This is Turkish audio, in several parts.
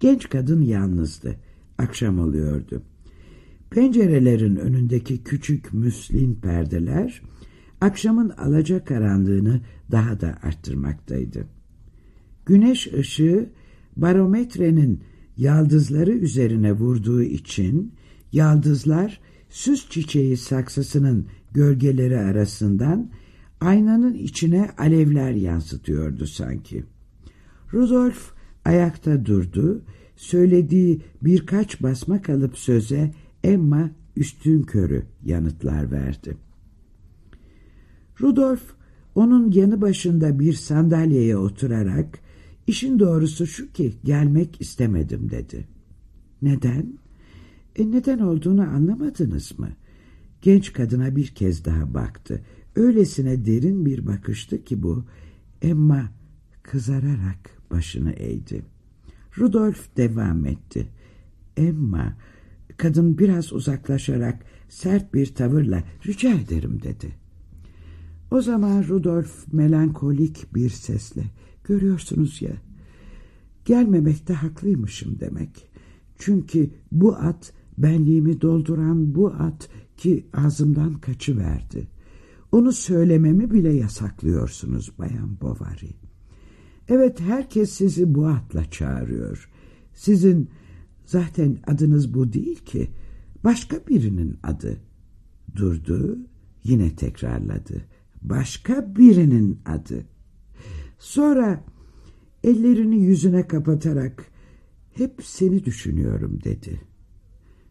Genç kadın yalnızdı. Akşam oluyordu. Pencerelerin önündeki küçük müslin perdeler akşamın alaca karanlığını daha da arttırmaktaydı. Güneş ışığı barometrenin yaldızları üzerine vurduğu için yaldızlar süs çiçeği saksısının gölgeleri arasından aynanın içine alevler yansıtıyordu sanki. Rudolf ayakta durdu, söylediği birkaç basma kalıp söze Emma üstün körü yanıtlar verdi. Rudolf onun yanı başında bir sandalyeye oturarak işin doğrusu şu ki gelmek istemedim dedi. Neden? E neden olduğunu anlamadınız mı? Genç kadına bir kez daha baktı. Öylesine derin bir bakıştı ki bu. Emma kızararak başını eğdi. Rudolf devam etti. Emma, kadın biraz uzaklaşarak sert bir tavırla rica ederim dedi. O zaman Rudolf melankolik bir sesle görüyorsunuz ya gelmemekte haklıymışım demek. Çünkü bu at benliğimi dolduran bu at ki ağzımdan kaçıverdi. Onu söylememi bile yasaklıyorsunuz Bayan Bovary. Evet herkes sizi bu atla çağırıyor. Sizin zaten adınız bu değil ki. Başka birinin adı. Durdu yine tekrarladı. Başka birinin adı. Sonra ellerini yüzüne kapatarak hep seni düşünüyorum dedi.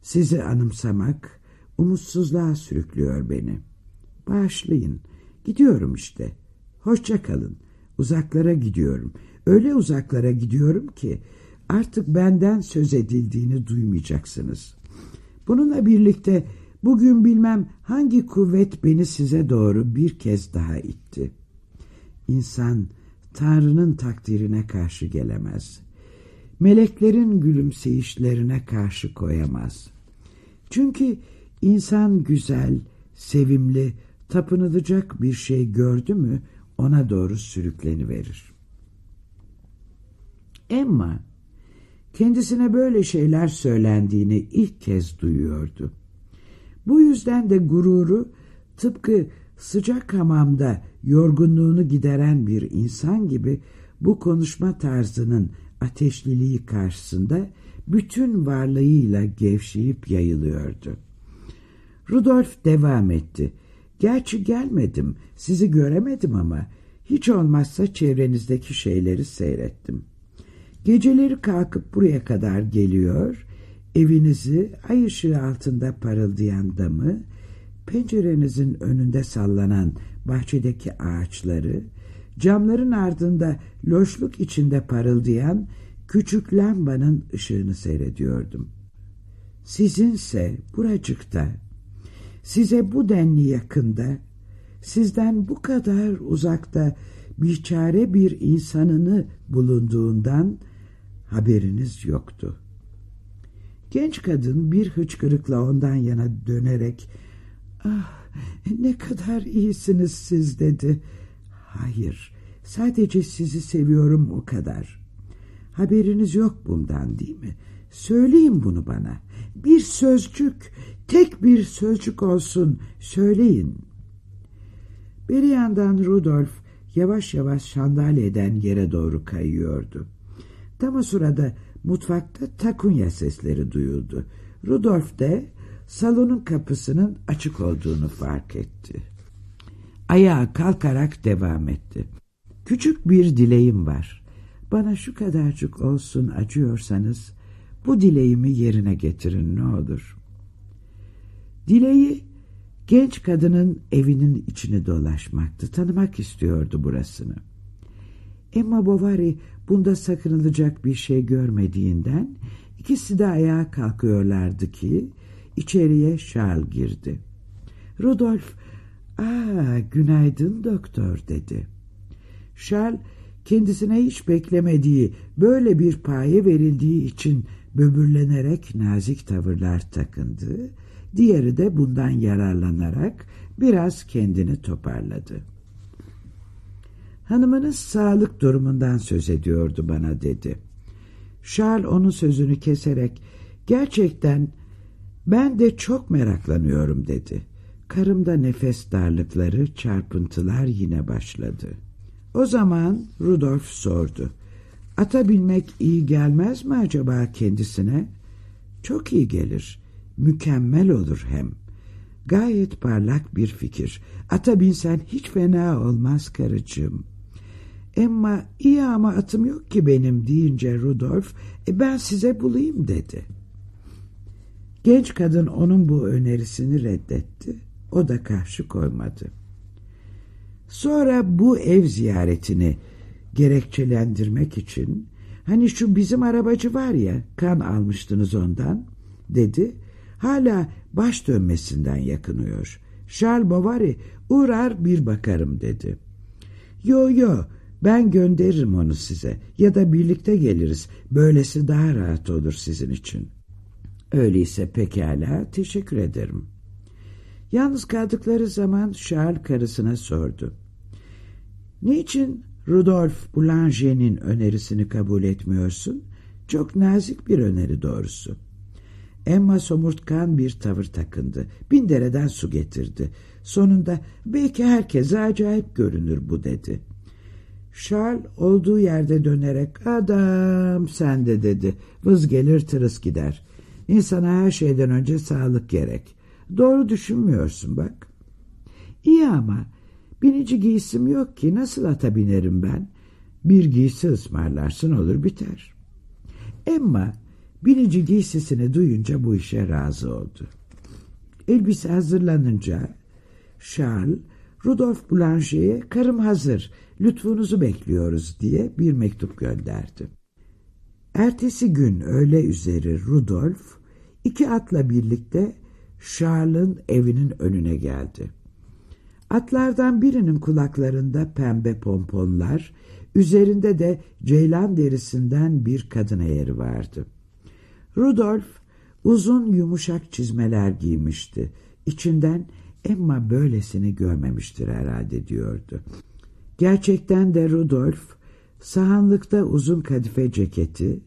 Sizi anımsamak umutsuzluğa sürüklüyor beni. Bağışlayın. Gidiyorum işte. Hoşça kalın. Uzaklara gidiyorum. Öyle uzaklara gidiyorum ki artık benden söz edildiğini duymayacaksınız. Bununla birlikte bugün bilmem hangi kuvvet beni size doğru bir kez daha itti. İnsan Tanrı'nın takdirine karşı gelemez. Meleklerin gülümseyişlerine karşı koyamaz. Çünkü insan güzel, sevimli, tapınılacak bir şey gördü mü ona doğru sürükleniverir. Emma kendisine böyle şeyler söylendiğini ilk kez duyuyordu. Bu yüzden de gururu tıpkı sıcak hamamda yorgunluğunu gideren bir insan gibi bu konuşma tarzının ateşliliği karşısında bütün varlığıyla gevşeyip yayılıyordu. Rudolf devam etti. Gerçi gelmedim, sizi göremedim ama hiç olmazsa çevrenizdeki şeyleri seyrettim. Geceleri kalkıp buraya kadar geliyor, evinizi ay ışığı altında parıldayan damı, pencerenizin önünde sallanan bahçedeki ağaçları, camların ardında loşluk içinde parıldayan küçük lambanın ışığını seyrediyordum. Sizinse buracıkta, size bu denli yakında, sizden bu kadar uzakta biçare bir insanını bulunduğundan haberiniz yoktu. Genç kadın bir hıçkırıkla ondan yana dönerek ''Ah ne kadar iyisiniz siz'' dedi. ''Hayır sadece sizi seviyorum o kadar.'' Haberiniz yok bundan değil mi? Söyleyin bunu bana. Bir sözcük, tek bir sözcük olsun. Söyleyin. Bir yandan Rudolf yavaş yavaş sandalyeden yere doğru kayıyordu. Tam o sırada mutfakta takunya sesleri duyuldu. Rudolf de salonun kapısının açık olduğunu fark etti. Ayağa kalkarak devam etti. Küçük bir dileğim var. Bana şu kadarcık olsun acıyorsanız bu dileğimi yerine getirin ne olur. Dileği genç kadının evinin içini dolaşmaktı. Tanımak istiyordu burasını. Emma Bovary bunda sakınılacak bir şey görmediğinden ikisi de ayağa kalkıyorlardı ki içeriye Charles girdi. Rudolf, ''Aa, günaydın doktor'' dedi. Charles kendisine hiç beklemediği böyle bir paye verildiği için böbürlenerek nazik tavırlar takındı. Diğeri de bundan yararlanarak biraz kendini toparladı. Hanımınız sağlık durumundan söz ediyordu bana dedi. Charles onun sözünü keserek gerçekten ben de çok meraklanıyorum dedi. Karımda nefes darlıkları, çarpıntılar yine başladı. O zaman Rudolf sordu. Ata binmek iyi gelmez mi acaba kendisine? Çok iyi gelir. Mükemmel olur hem. Gayet parlak bir fikir. Ata binsen hiç fena olmaz karıcığım. Emma iyi ama atım yok ki benim deyince Rudolf e, ben size bulayım dedi. Genç kadın onun bu önerisini reddetti. O da karşı koymadı. Sonra bu ev ziyaretini gerekçelendirmek için hani şu bizim arabacı var ya kan almıştınız ondan dedi. Hala baş dönmesinden yakınıyor. Charles Bovary uğrar bir bakarım dedi. Yo yo ben gönderirim onu size ya da birlikte geliriz. Böylesi daha rahat olur sizin için. Öyleyse pekala teşekkür ederim. Yalnız kaldıkları zaman Charles karısına sordu. Niçin Rudolf Boulanger'in önerisini kabul etmiyorsun? Çok nazik bir öneri doğrusu. Emma somurtkan bir tavır takındı. Bin dereden su getirdi. Sonunda belki herkese acayip görünür bu dedi. Charles olduğu yerde dönerek adam sen de dedi. Vız gelir tırıs gider. İnsana her şeyden önce sağlık gerek. Doğru düşünmüyorsun bak. İyi ama binici giysim yok ki nasıl ata binerim ben? Bir giysi ısmarlarsın olur biter. Emma binici giysisini duyunca bu işe razı oldu. Elbise hazırlanınca Charles Rudolf Boulanger'e karım hazır lütfunuzu bekliyoruz diye bir mektup gönderdi. Ertesi gün öğle üzeri Rudolf iki atla birlikte Charles'ın evinin önüne geldi. Atlardan birinin kulaklarında pembe pomponlar, üzerinde de ceylan derisinden bir kadın eğeri vardı. Rudolf uzun yumuşak çizmeler giymişti. İçinden Emma böylesini görmemiştir herhalde diyordu. Gerçekten de Rudolf sahanlıkta uzun kadife ceketi,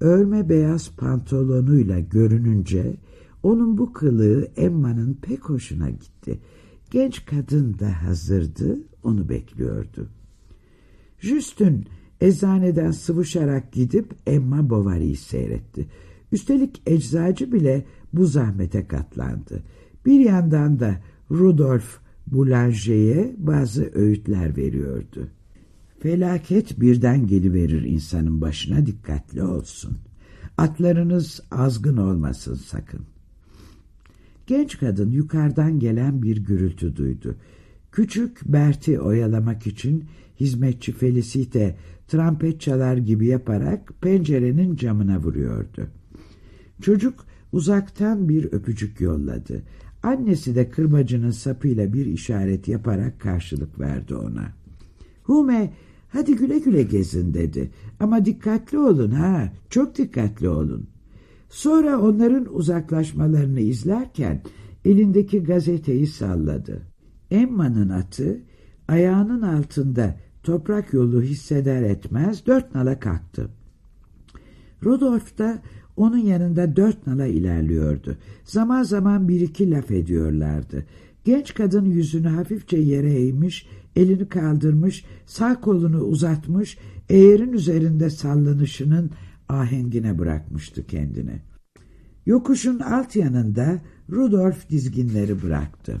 örme beyaz pantolonuyla görününce onun bu kılığı Emma'nın pek hoşuna gitti. Genç kadın da hazırdı, onu bekliyordu. Just'ün eczaneden sıvışarak gidip Emma Bovary'i seyretti. Üstelik eczacı bile bu zahmete katlandı. Bir yandan da Rudolf Boulanger'e bazı öğütler veriyordu. Felaket birden geliverir insanın başına dikkatli olsun. Atlarınız azgın olmasın sakın. Genç kadın yukarıdan gelen bir gürültü duydu. Küçük Bert'i oyalamak için hizmetçi Felicite trampet çalar gibi yaparak pencerenin camına vuruyordu. Çocuk uzaktan bir öpücük yolladı. Annesi de kırbacının sapıyla bir işaret yaparak karşılık verdi ona. Hume hadi güle güle gezin dedi. Ama dikkatli olun ha çok dikkatli olun. Sonra onların uzaklaşmalarını izlerken elindeki gazeteyi salladı. Emma'nın atı ayağının altında toprak yolu hisseder etmez dört nala kalktı. Rudolf da onun yanında dört nala ilerliyordu. Zaman zaman bir iki laf ediyorlardı. Genç kadın yüzünü hafifçe yere eğmiş, elini kaldırmış, sağ kolunu uzatmış, eğerin üzerinde sallanışının ahengine bırakmıştı kendini. Yokuşun alt yanında Rudolf dizginleri bıraktı.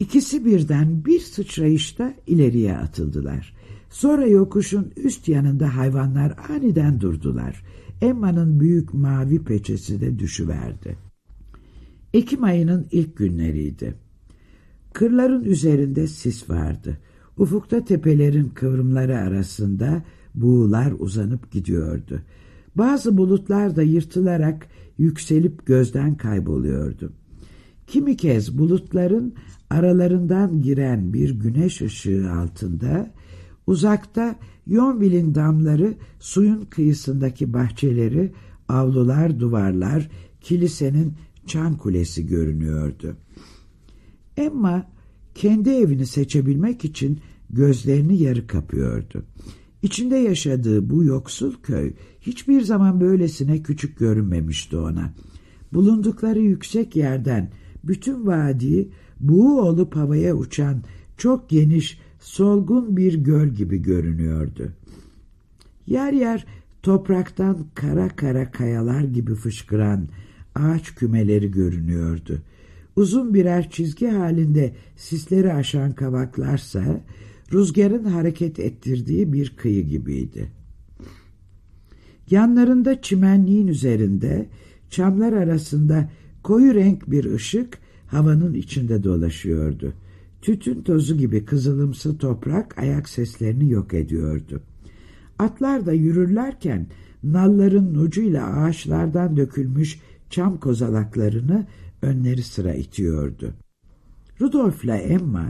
İkisi birden bir sıçrayışta ileriye atıldılar. Sonra yokuşun üst yanında hayvanlar aniden durdular. Emma'nın büyük mavi peçesi de düşüverdi. Ekim ayının ilk günleriydi. Kırların üzerinde sis vardı. Ufukta tepelerin kıvrımları arasında buğular uzanıp gidiyordu. Bazı bulutlar da yırtılarak yükselip gözden kayboluyordu. Kimi kez bulutların aralarından giren bir güneş ışığı altında uzakta Yonville'in damları, suyun kıyısındaki bahçeleri, avlular, duvarlar, kilisenin çan kulesi görünüyordu. Emma kendi evini seçebilmek için gözlerini yarı kapıyordu. İçinde yaşadığı bu yoksul köy hiçbir zaman böylesine küçük görünmemişti ona. Bulundukları yüksek yerden bütün vadi buğu olup havaya uçan çok geniş, solgun bir göl gibi görünüyordu. Yer yer topraktan kara kara kayalar gibi fışkıran ağaç kümeleri görünüyordu. Uzun birer çizgi halinde sisleri aşan kavaklarsa rüzgarın hareket ettirdiği bir kıyı gibiydi. Yanlarında çimenliğin üzerinde çamlar arasında koyu renk bir ışık havanın içinde dolaşıyordu. Tütün tozu gibi kızılımsı toprak ayak seslerini yok ediyordu. Atlar da yürürlerken nalların ucuyla ağaçlardan dökülmüş çam kozalaklarını önleri sıra itiyordu. Rudolf'la Emma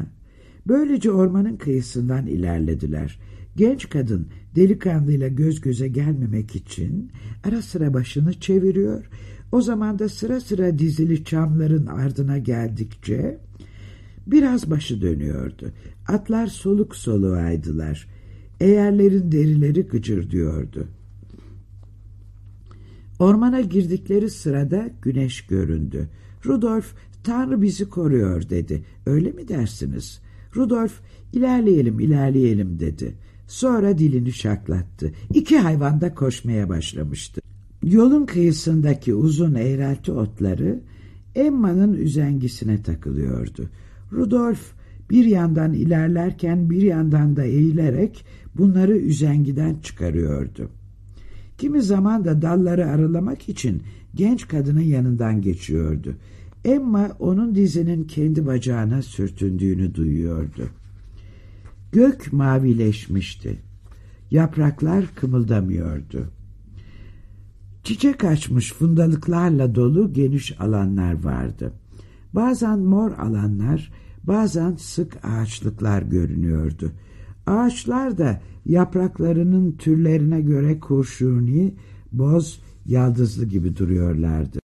böylece ormanın kıyısından ilerlediler. Genç kadın delikanlıyla göz göze gelmemek için ara sıra başını çeviriyor. O zaman da sıra sıra dizili çamların ardına geldikçe biraz başı dönüyordu. Atlar soluk soluğaydılar. Eğerlerin derileri gıcırdıyordu. Ormana girdikleri sırada güneş göründü. Rudolf, Tanrı bizi koruyor dedi. Öyle mi dersiniz? Rudolf, ilerleyelim, ilerleyelim dedi. Sonra dilini şaklattı. İki hayvan da koşmaya başlamıştı. Yolun kıyısındaki uzun eğrelti otları Emma'nın üzengisine takılıyordu. Rudolf bir yandan ilerlerken bir yandan da eğilerek bunları üzengiden çıkarıyordu. Kimi zaman da dalları aralamak için genç kadının yanından geçiyordu. Emma onun dizinin kendi bacağına sürtündüğünü duyuyordu. Gök mavileşmişti. Yapraklar kımıldamıyordu. Çiçek açmış fundalıklarla dolu geniş alanlar vardı. Bazen mor alanlar, bazen sık ağaçlıklar görünüyordu. Ağaçlar da yapraklarının türlerine göre kurşuni, boz, yaldızlı gibi duruyorlardı.